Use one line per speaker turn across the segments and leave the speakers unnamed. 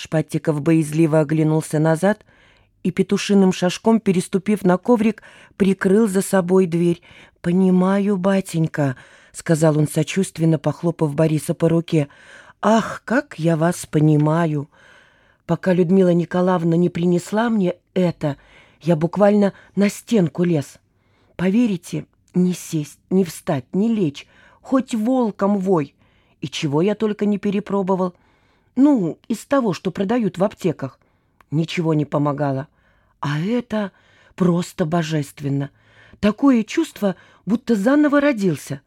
Шпаттиков боязливо оглянулся назад и петушиным шажком, переступив на коврик, прикрыл за собой дверь. «Понимаю, батенька», — сказал он сочувственно, похлопав Бориса по руке. «Ах, как я вас понимаю! Пока Людмила Николаевна не принесла мне это, я буквально на стенку лез. Поверите, не сесть, не встать, не лечь, хоть волком вой. И чего я только не перепробовал. Ну, из того, что продают в аптеках. Ничего не помогало. А это просто божественно. Такое чувство, будто заново родился.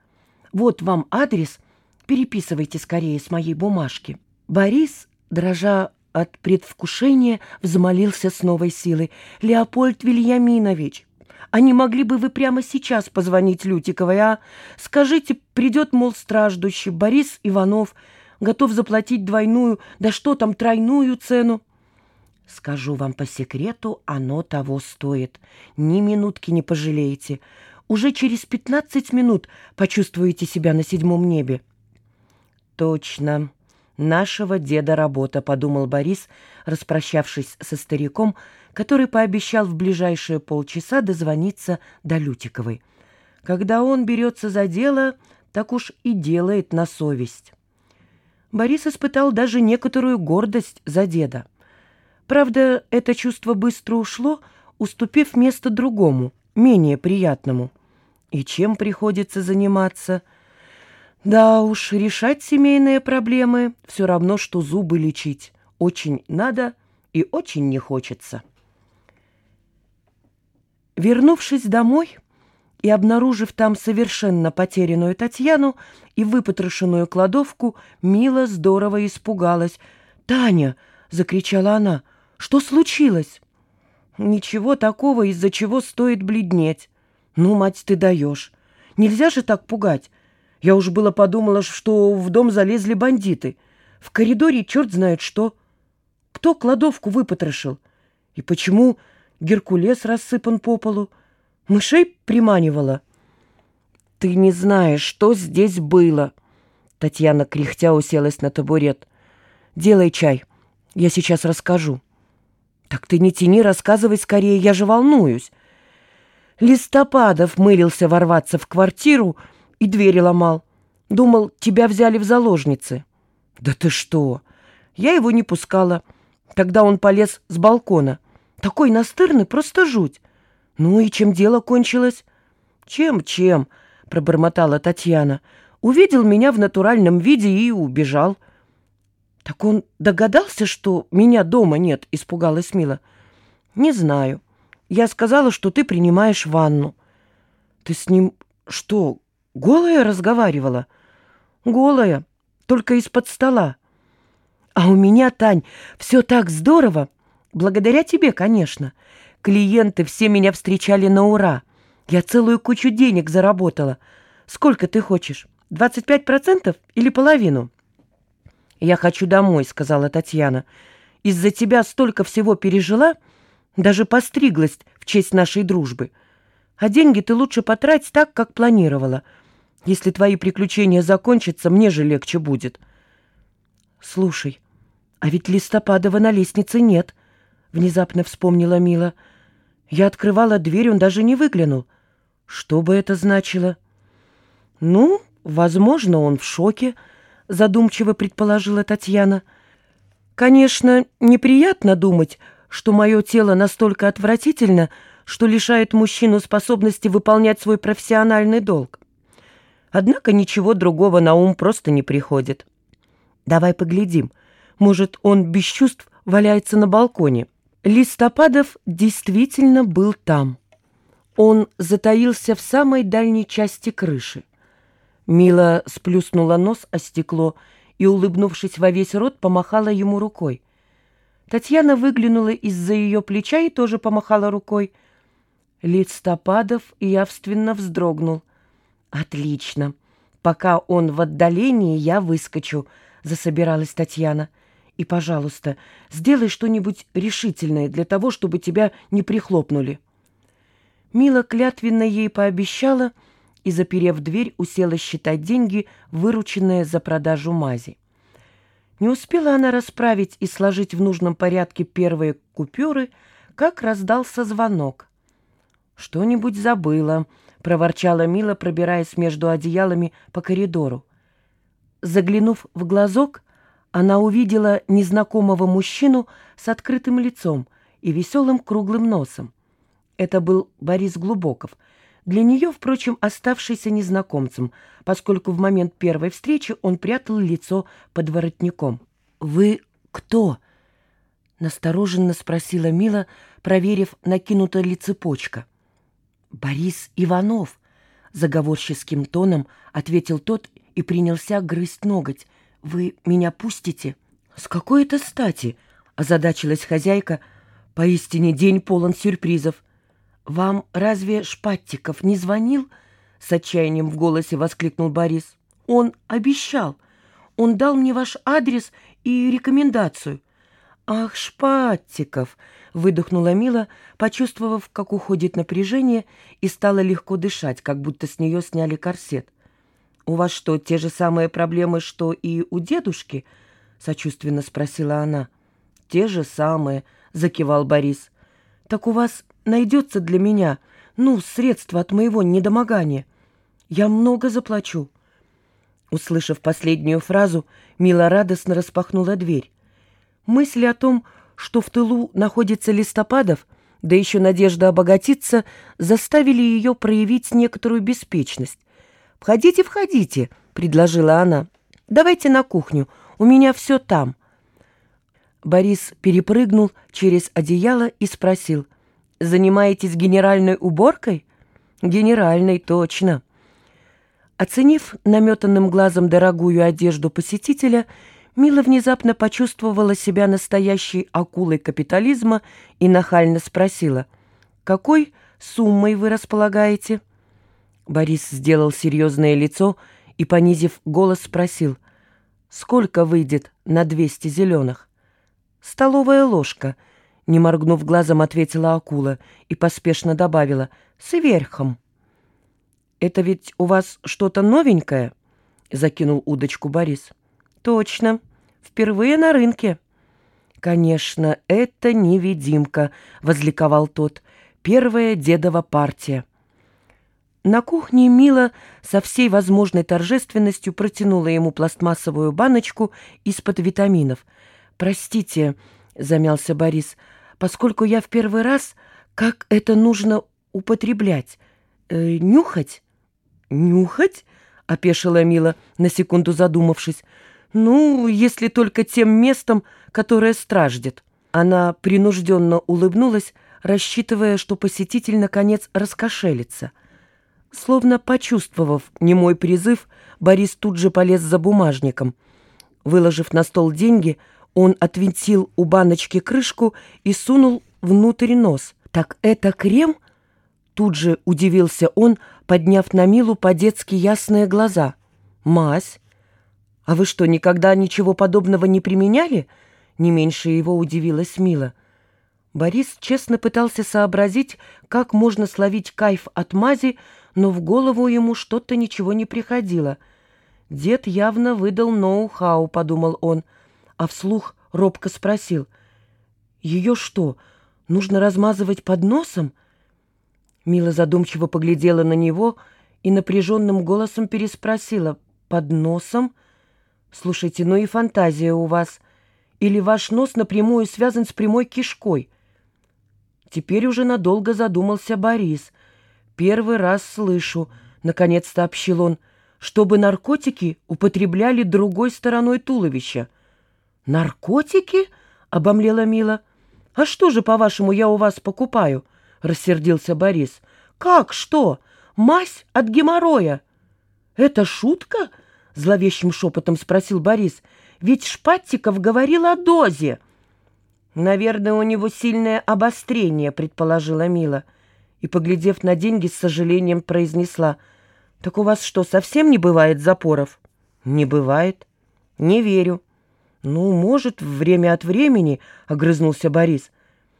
Вот вам адрес. Переписывайте скорее с моей бумажки. Борис, дрожа от предвкушения, взмолился с новой силой. «Леопольд Вильяминович, а не могли бы вы прямо сейчас позвонить Лютиковой, а? Скажите, придет, мол, страждущий Борис Иванов, готов заплатить двойную, да что там, тройную цену. Скажу вам по секрету, оно того стоит. Ни минутки не пожалеете. Уже через пятнадцать минут почувствуете себя на седьмом небе. Точно. Нашего деда работа, подумал Борис, распрощавшись со стариком, который пообещал в ближайшие полчаса дозвониться до Лютиковой. Когда он берется за дело, так уж и делает на совесть. Борис испытал даже некоторую гордость за деда. Правда, это чувство быстро ушло, уступив место другому, менее приятному. И чем приходится заниматься? Да уж, решать семейные проблемы все равно, что зубы лечить. Очень надо и очень не хочется. Вернувшись домой, и, обнаружив там совершенно потерянную Татьяну и выпотрошенную кладовку, Мила здорово испугалась. «Таня!» — закричала она. «Что случилось?» «Ничего такого, из-за чего стоит бледнеть. Ну, мать, ты даешь. Нельзя же так пугать. Я уж было подумала, что в дом залезли бандиты. В коридоре черт знает что. Кто кладовку выпотрошил? И почему Геркулес рассыпан по полу?» Мышей приманивала. Ты не знаешь, что здесь было. Татьяна кряхтя уселась на табурет. Делай чай. Я сейчас расскажу. Так ты не тяни, рассказывай скорее, я же волнуюсь. Листопадов мылился ворваться в квартиру и двери ломал. Думал, тебя взяли в заложницы. Да ты что? Я его не пускала. Тогда он полез с балкона. Такой настырный, просто жуть. «Ну и чем дело кончилось?» «Чем-чем?» — пробормотала Татьяна. «Увидел меня в натуральном виде и убежал». «Так он догадался, что меня дома нет?» — испугалась Мила. «Не знаю. Я сказала, что ты принимаешь ванну». «Ты с ним что, голая разговаривала?» «Голая, только из-под стола». «А у меня, Тань, все так здорово. Благодаря тебе, конечно. Клиенты все меня встречали на ура. Я целую кучу денег заработала. Сколько ты хочешь? 25% или половину?» «Я хочу домой», — сказала Татьяна. «Из-за тебя столько всего пережила, даже постриглась в честь нашей дружбы. А деньги ты лучше потрать так, как планировала. Если твои приключения закончатся, мне же легче будет». «Слушай, а ведь Листопадова на лестнице нет», — внезапно вспомнила Мила. Я открывала дверь, он даже не выглянул. Что бы это значило? Ну, возможно, он в шоке, задумчиво предположила Татьяна. Конечно, неприятно думать, что мое тело настолько отвратительно, что лишает мужчину способности выполнять свой профессиональный долг. Однако ничего другого на ум просто не приходит. Давай поглядим. Может, он без чувств валяется на балконе. Листопадов действительно был там. Он затаился в самой дальней части крыши. Мила сплюснула нос о стекло и, улыбнувшись во весь рот, помахала ему рукой. Татьяна выглянула из-за ее плеча и тоже помахала рукой. Листопадов явственно вздрогнул. «Отлично. Пока он в отдалении, я выскочу», — засобиралась Татьяна. — и, пожалуйста, сделай что-нибудь решительное для того, чтобы тебя не прихлопнули». Мила клятвенно ей пообещала и, заперев дверь, усела считать деньги, вырученные за продажу мази. Не успела она расправить и сложить в нужном порядке первые купюры, как раздался звонок. «Что-нибудь забыла», — проворчала Мила, пробираясь между одеялами по коридору. Заглянув в глазок, она увидела незнакомого мужчину с открытым лицом и веселым круглым носом. Это был Борис Глубоков, для нее, впрочем, оставшийся незнакомцем, поскольку в момент первой встречи он прятал лицо под воротником. «Вы кто?» — настороженно спросила Мила, проверив, накинута ли цепочка. «Борис Иванов», — заговорческим тоном ответил тот и принялся грызть ноготь. «Вы меня пустите?» «С какой это стати?» — озадачилась хозяйка. «Поистине день полон сюрпризов». «Вам разве Шпаттиков не звонил?» — с отчаянием в голосе воскликнул Борис. «Он обещал. Он дал мне ваш адрес и рекомендацию». «Ах, Шпаттиков!» — выдохнула Мила, почувствовав, как уходит напряжение, и стала легко дышать, как будто с нее сняли корсет. «У вас что, те же самые проблемы, что и у дедушки?» — сочувственно спросила она. «Те же самые», — закивал Борис. «Так у вас найдется для меня, ну, средство от моего недомогания. Я много заплачу». Услышав последнюю фразу, Мила радостно распахнула дверь. Мысли о том, что в тылу находится Листопадов, да еще надежда обогатиться, заставили ее проявить некоторую беспечность. «Входите, входите», — предложила она. «Давайте на кухню, у меня все там». Борис перепрыгнул через одеяло и спросил. «Занимаетесь генеральной уборкой?» «Генеральной, точно». Оценив наметанным глазом дорогую одежду посетителя, Мила внезапно почувствовала себя настоящей акулой капитализма и нахально спросила, «Какой суммой вы располагаете?» Борис сделал серьезное лицо и, понизив голос, спросил, «Сколько выйдет на двести зеленых?» «Столовая ложка», — не моргнув глазом, ответила акула и поспешно добавила, «Сверхом». «Это ведь у вас что-то новенькое?» — закинул удочку Борис. «Точно. Впервые на рынке». «Конечно, это невидимка», — возликовал тот. «Первая дедова партия». На кухне Мила со всей возможной торжественностью протянула ему пластмассовую баночку из-под витаминов. «Простите», — замялся Борис, — «поскольку я в первый раз, как это нужно употреблять? Э, нюхать?» «Нюхать?» — опешила Мила, на секунду задумавшись. «Ну, если только тем местом, которое страждет». Она принужденно улыбнулась, рассчитывая, что посетитель, наконец, раскошелится. Словно почувствовав немой призыв, Борис тут же полез за бумажником. Выложив на стол деньги, он отвинтил у баночки крышку и сунул внутрь нос. «Так это крем?» Тут же удивился он, подняв на Милу по-детски ясные глаза. «Мась, а вы что, никогда ничего подобного не применяли?» Не меньше его удивилась Мила. Борис честно пытался сообразить, как можно словить кайф от мази, но в голову ему что-то ничего не приходило. «Дед явно выдал ноу-хау», — подумал он, а вслух робко спросил. «Ее что, нужно размазывать под носом?» Мила задумчиво поглядела на него и напряженным голосом переспросила. «Под носом? Слушайте, ну и фантазия у вас. Или ваш нос напрямую связан с прямой кишкой?» Теперь уже надолго задумался Борис. «Первый раз слышу», — наконец сообщил он, «чтобы наркотики употребляли другой стороной туловища». «Наркотики?» — обомлела Мила. «А что же, по-вашему, я у вас покупаю?» — рассердился Борис. «Как что? Мазь от геморроя?» «Это шутка?» — зловещим шепотом спросил Борис. «Ведь Шпаттиков говорил о дозе». «Наверное, у него сильное обострение», — предположила Мила. И, поглядев на деньги, с сожалением произнесла. «Так у вас что, совсем не бывает запоров?» «Не бывает». «Не верю». «Ну, может, время от времени», — огрызнулся Борис.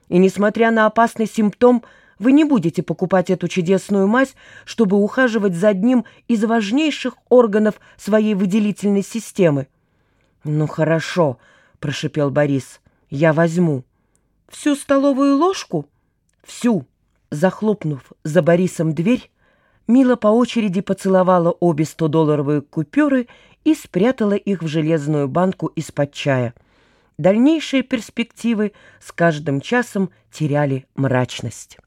«И, несмотря на опасный симптом, вы не будете покупать эту чудесную мазь, чтобы ухаживать за одним из важнейших органов своей выделительной системы». «Ну хорошо», — прошипел Борис, — «я возьму». «Всю столовую ложку?» «Всю». Захлопнув за Борисом дверь, Мила по очереди поцеловала обе 100-долларовые купюры и спрятала их в железную банку из-под чая. Дальнейшие перспективы с каждым часом теряли мрачность.